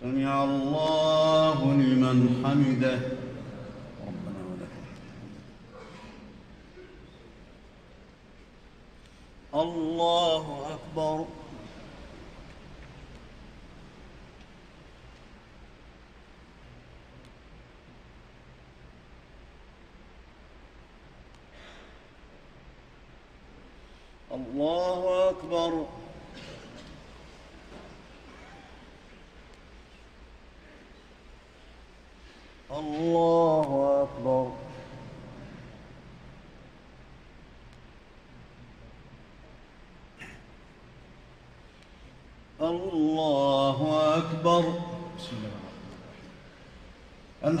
سمع الله لمن حمده. ربنا ولك الحمد. الله أكبر. الله أكبر الله أكبر الله أكبر بسم الله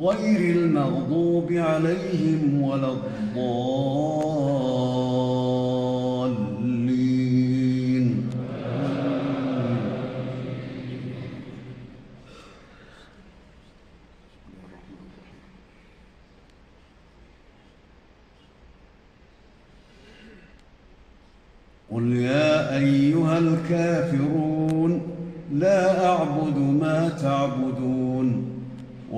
غير المغضوب عليهم ولا الضالين. قل يا أيها الكافرون لا أعبد ما تعبدون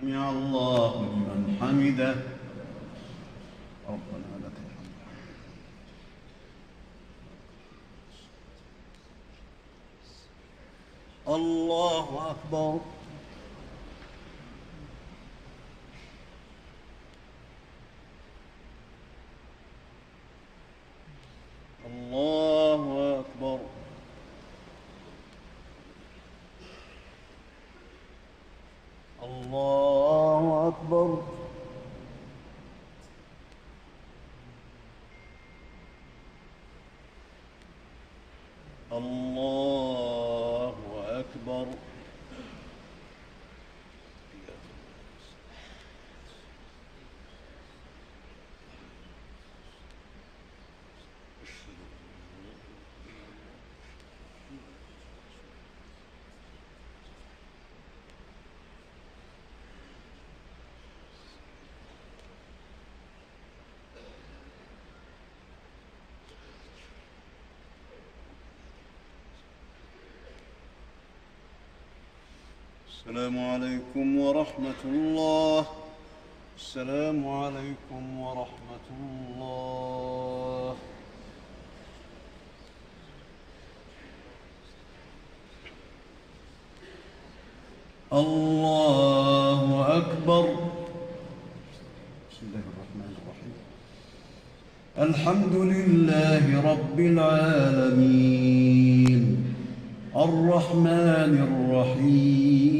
سمع الله لمن حمده. ربنا لك الحمد الله أكبر. السلام عليكم ورحمة الله. السلام عليكم ورحمة الله. الله أكبر. بسم الله الرحمن الرحيم الحمد لله رب العالمين. الرحمن الرحيم.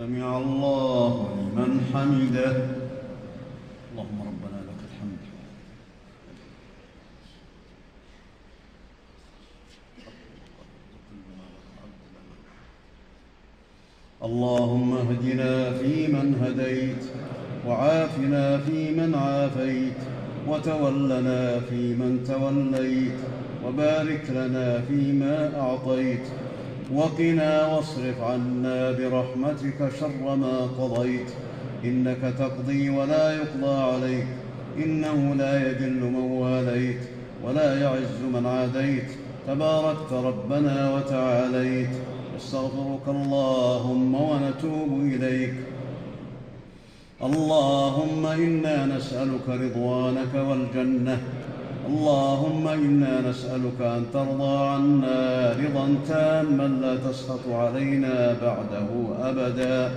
سمع الله لمن حمده. اللهم ربنا لك الحمد. اللهم اهدنا فيمن هديت وعافنا فيمن عافيت وتولنا فيمن توليت وبارك لنا فيما اعطيت وقنا واصرف عنا برحمتك شر ما قضيت. انك تقضي ولا يقضى عليك. انه لا يذل من واليت ولا يعز من عاديت. تباركت ربنا وتعاليت. نستغفرك اللهم ونتوب اليك اللهم انا نسالك رضوانك والجنه اللهم انا نسالك ان ترضى عنا رضا تاما لا تسخط علينا بعده ابدا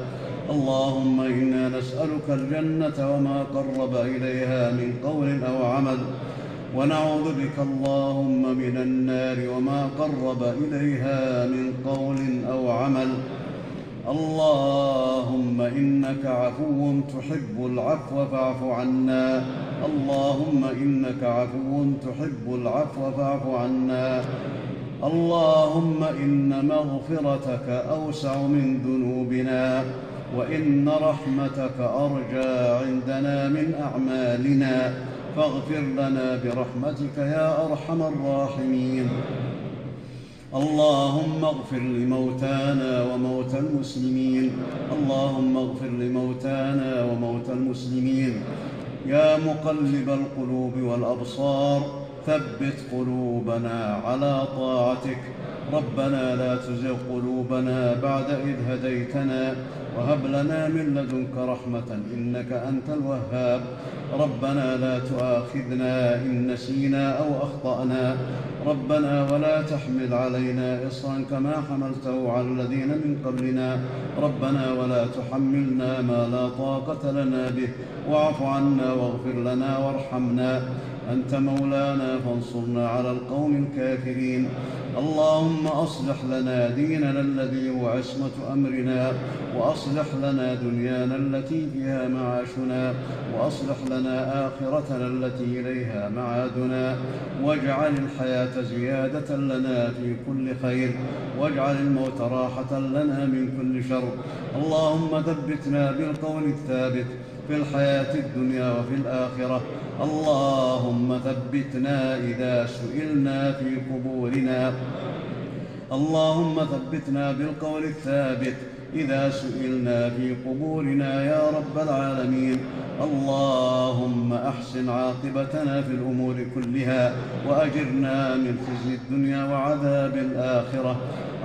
اللهم انا نسالك الجنه وما قرب اليها من قول او عمل ونعوذ بك اللهم من النار وما قرب اليها من قول او عمل اللهم انك عفو تحب العفو فاعف عنا اللهم انك عفو تحب العفو فاعف عنا اللهم ان مغفرتك اوسع من ذنوبنا وان رحمتك ارجى عندنا من اعمالنا فاغفر لنا برحمتك يا ارحم الراحمين اللهم اغفر لموتانا وموتى المسلمين. اللهم اغفر لموتانا وموتى المسلمين. يا مقلب القلوب والابصار ثبت قلوبنا على طاعتك. ربنا لا تزغ قلوبنا بعد اذ هديتنا وهب لنا من لدنك رحمه انك انت الوهاب. ربنا لا تؤاخذنا ان نسينا او اخطانا ربنا ولا تحمل علينا اصرا كما حملته على الذين من قبلنا. ربنا ولا تحملنا ما لا طاقه لنا به. واعف عنا واغفر لنا وارحمنا. أنت مولانا فانصرنا على القوم الكافرين. اللهم أصلح لنا ديننا الذي هو عصمة أمرنا، وأصلح لنا دنيانا التي فيها معاشنا، وأصلح لنا آخرتنا التي إليها معادنا، واجعل الحياة زيادة لنا في كل خير، واجعل الموت راحة لنا من كل شر. اللهم ثبتنا بالقول الثابت في الحياة الدنيا وفي الآخرة. اللهم ثبتنا إذا سئلنا في قبورنا. اللهم ثبتنا بالقول الثابت. إذا سئلنا في قبورنا يا رب العالمين، اللهم أحسن عاقبتنا في الأمور كلها وأجرنا من خزي الدنيا وعذاب الآخرة.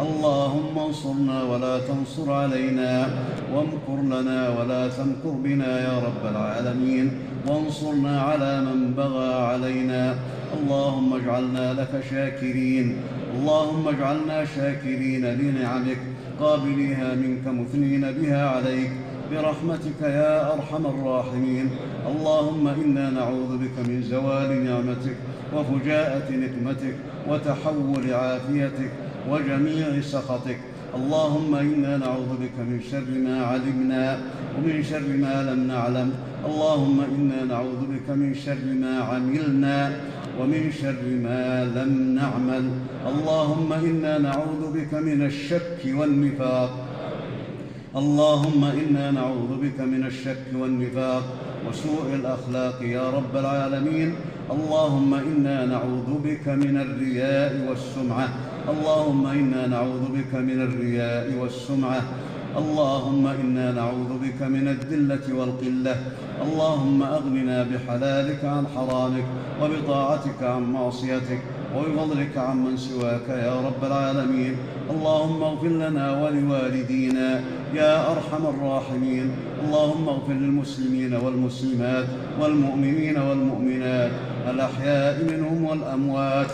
اللهم انصرنا ولا تنصر علينا، وامكر لنا ولا تمكر بنا يا رب العالمين. وانصرنا على من بغى علينا. اللهم اجعلنا لك شاكرين. اللهم اجعلنا شاكرين لنعمك. قابليها منك مثنين بها عليك برحمتك يا ارحم الراحمين. اللهم انا نعوذ بك من زوال نعمتك وفجاءه نقمتك وتحول عافيتك وجميع سخطك. اللهم انا نعوذ بك من شر ما علمنا ومن شر ما لم نعلم. اللهم انا نعوذ بك من شر ما عملنا ومن شر ما لم نعمل. اللهم انا نعوذ بك من الشك والنفاق. اللهم انا نعوذ بك من الشك والنفاق. وسوء الاخلاق يا رب العالمين. اللهم انا نعوذ بك من الرياء والسمعه اللهم انا نعوذ بك من الرياء والسمعه اللهم انا نعوذ بك من الذله والقله اللهم اغننا بحلالك عن حرامك، وبطاعتك عن معصيتك، وبفضلك عمن سواك يا رب العالمين. اللهم اغفر لنا ولوالدينا يا ارحم الراحمين. اللهم اغفر للمسلمين والمسلمات والمؤمنين والمؤمنات الاحياء منهم والاموات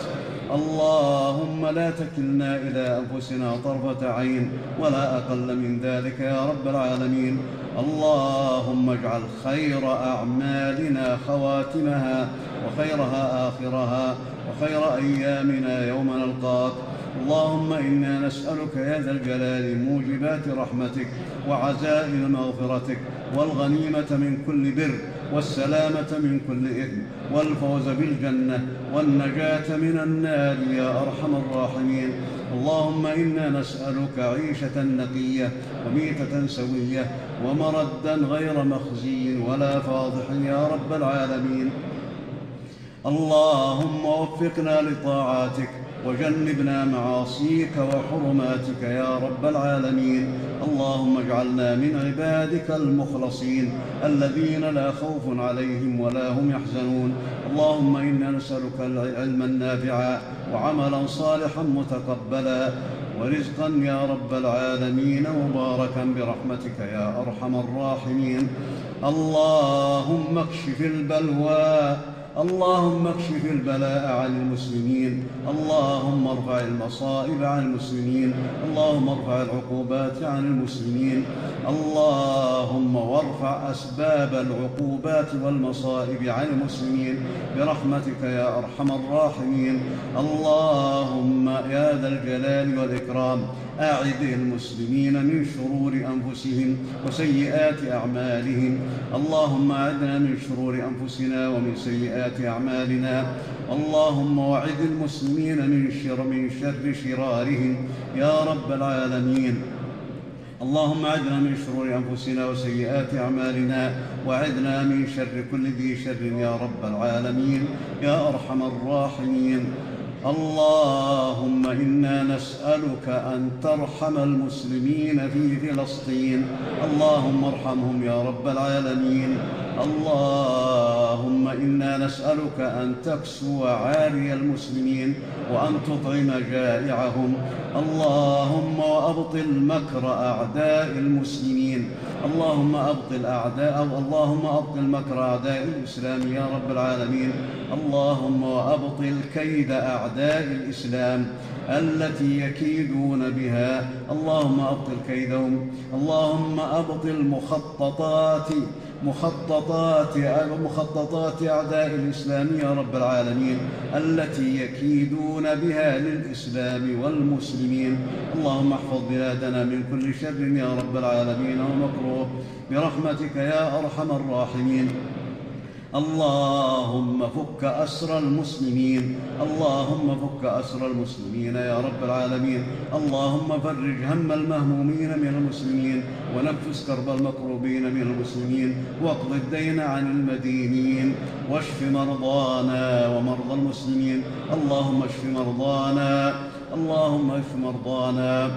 اللهم لا تكلنا إلى أنفسنا طرفة عين ولا أقل من ذلك يا رب العالمين. اللهم اجعل خير أعمالنا خواتمها وخيرها آخرها وخير أيامنا يوم نلقاك. اللهم إنا نسألك يا ذا الجلال موجبات رحمتك وعزائم مغفرتك والغنيمة من كل بر والسلامة من كل إثم والفوز بالجنة والنجاة من النار يا أرحم الراحمين. اللهم إنا نسألك عيشة نقية وميتة سوية ومردا غير مخزي ولا فاضح يا رب العالمين. اللهم وفقنا لطاعاتك وجنبنا معاصيك وحرماتك يا رب العالمين. اللهم اجعلنا من عبادك المخلصين الذين لا خوف عليهم ولا هم يحزنون. اللهم انا نسالك العلم النافع وعملا صالحا متقبلا ورزقا يا رب العالمين مباركا برحمتك يا ارحم الراحمين. اللهم اكشف البلوى اللهم اكشف البلاء عن المسلمين، اللهم ارفع المصائب عن المسلمين، اللهم ارفع العقوبات عن المسلمين، اللهم وارفع اسباب العقوبات والمصائب عن المسلمين. برحمتك يا ارحم الراحمين. اللهم يا ذا الجلال والاكرام أعد المسلمين من شرور أنفسهم وسيئات أعمالهم. اللهم أعدنا من شرور أنفسنا ومن سيئات أعمالنا. اللهم وعد المسلمين من شر من شر شرارهم. يا رب العالمين. اللهم اعدنا من شرور انفسنا وسيئات اعمالنا واعدنا من شر كل ذي شر يا رب العالمين. يا ارحم الراحمين. اللهم انا نسالك ان ترحم المسلمين في فلسطين اللهم ارحمهم يا رب العالمين اللهم انا نسالك ان تكسو عاري المسلمين وان تطعم جائعهم اللهم وابطل مكر اعداء المسلمين اللهم ابطل اعداء اللهم ابطل مكر اعداء الاسلام يا رب العالمين اللهم وابطل كيد أعداء اعداء الاسلام التي يكيدون بها. اللهم ابطل كيدهم. اللهم ابطل مخططات مخططات مخططات أعداء الإسلام يا رب العالمين التي يكيدون بها للإسلام والمسلمين. اللهم احفظ بلادنا من كل شر يا رب العالمين ومكروه برحمتك يا أرحم الراحمين. اللهم فك أسر المسلمين. اللهم فك أسر المسلمين يا رب العالمين. اللهم فرج هم المهمومين من المسلمين ونفس كرب المكروبين من المسلمين. واقض الدين عن المدينين. واشف مرضانا ومرضى المسلمين. اللهم اشف مرضانا. اللهم اشف مرضانا.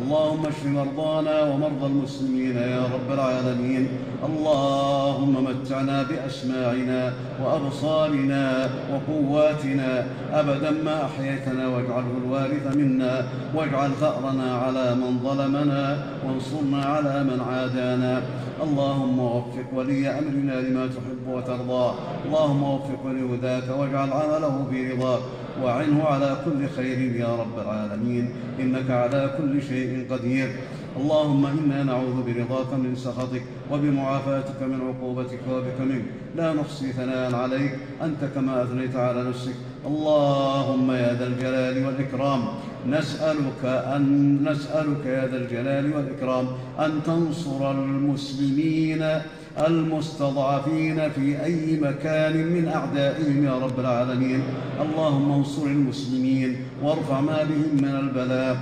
اللهم اشف مرضانا ومرضى المسلمين يا رب العالمين. اللهم متعنا باسماعنا وابصارنا وقواتنا. ابدا ما احييتنا واجعله الوارث منا. واجعل ثارنا على من ظلمنا وانصرنا على من عادانا. اللهم وفق ولي امرنا لما تحب وترضى. اللهم وفق لهداك واجعل عمله في رضاك واعنه على كل خير يا رب العالمين. انك على كل شيء قدير. اللهم انا نعوذ برضاك من سخطك وبمعافاتك من عقوبتك وبك منك. لا نحصي ثناء عليك. انت كما اثنيت على نفسك. اللهم يا ذا الجلال والاكرام نسالك ان نسالك يا ذا الجلال والاكرام ان تنصر المسلمين المستضعفين في اي مكان من اعدائهم يا رب العالمين. اللهم انصر المسلمين وارفع ما بهم من البلاء.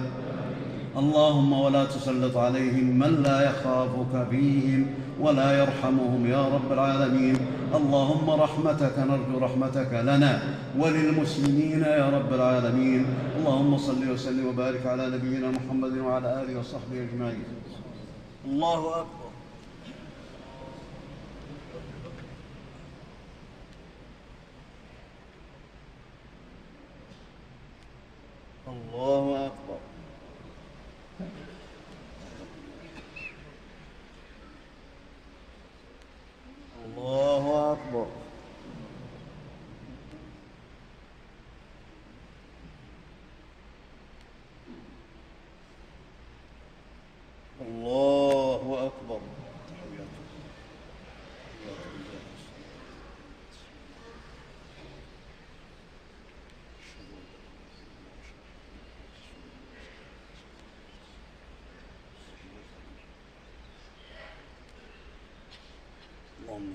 اللهم ولا تسلط عليهم من لا يخافك فيهم ولا يرحمهم يا رب العالمين. اللهم رحمتك، نرجو رحمتك لنا وللمسلمين يا رب العالمين. اللهم صل وسلم وبارك على نبينا محمد وعلى اله وصحبه اجمعين الله اكبر الله اكبر الله أكبر الله أكبر اللهم